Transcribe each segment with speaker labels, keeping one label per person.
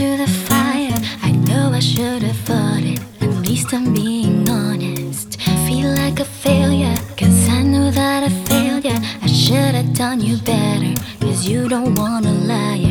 Speaker 1: to the fire. I know I should have fought it. At least I'm being honest. Feel like a failure, cause I know that I failed ya. I should have done you better, cause you don't wanna lie.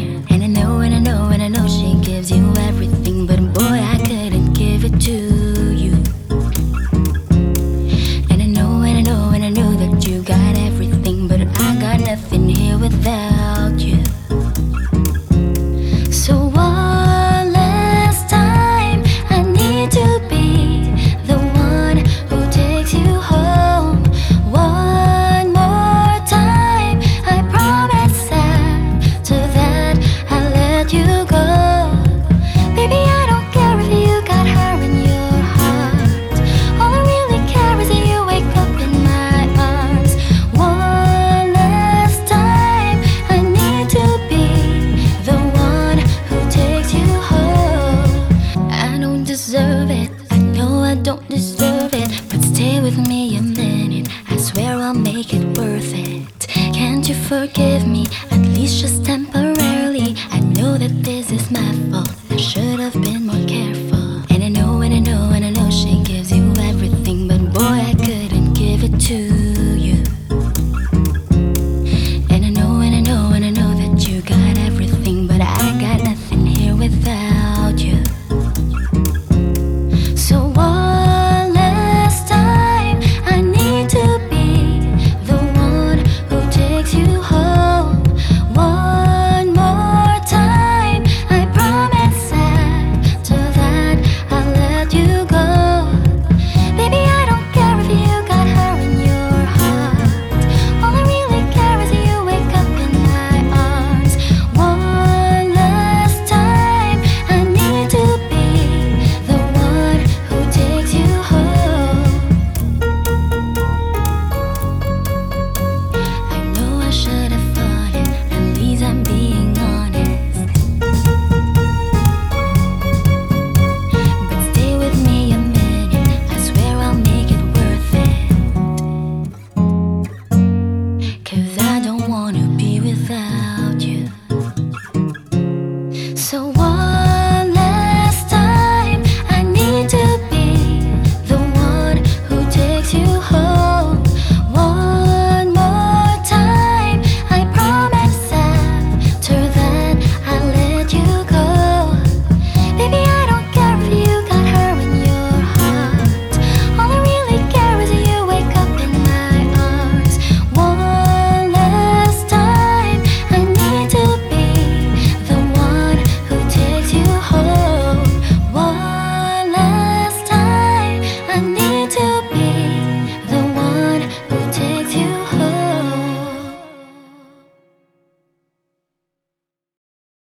Speaker 1: me a minute. I swear I'll make it worth it. Can't you forgive me? So what?